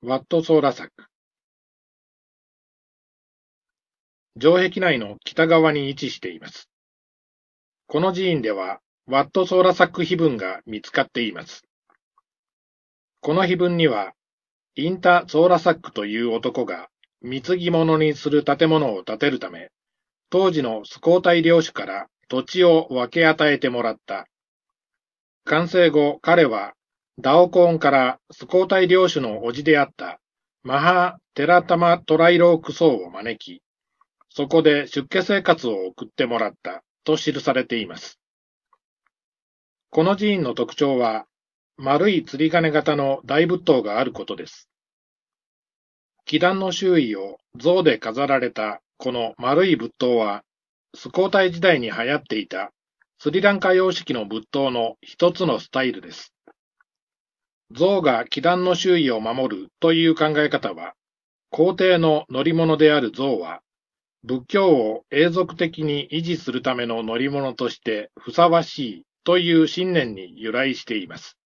ワットソーラ作城壁内の北側に位置しています。この寺院では、ワットソーラ作碑文が見つかっています。この碑文には、インタ・ソーラサックという男が貢ぎ物にする建物を建てるため、当時のスコータイ領主から土地を分け与えてもらった。完成後、彼はダオコーンからスコータイ領主の叔父であったマハ・テラタマ・トライロークソーを招き、そこで出家生活を送ってもらったと記されています。この寺院の特徴は、丸い釣り鐘型の大仏塔があることです。基壇の周囲を象で飾られたこの丸い仏塔は、スコータイ時代に流行っていたスリランカ様式の仏塔の一つのスタイルです。象が祈壇の周囲を守るという考え方は、皇帝の乗り物である象は、仏教を永続的に維持するための乗り物としてふさわしいという信念に由来しています。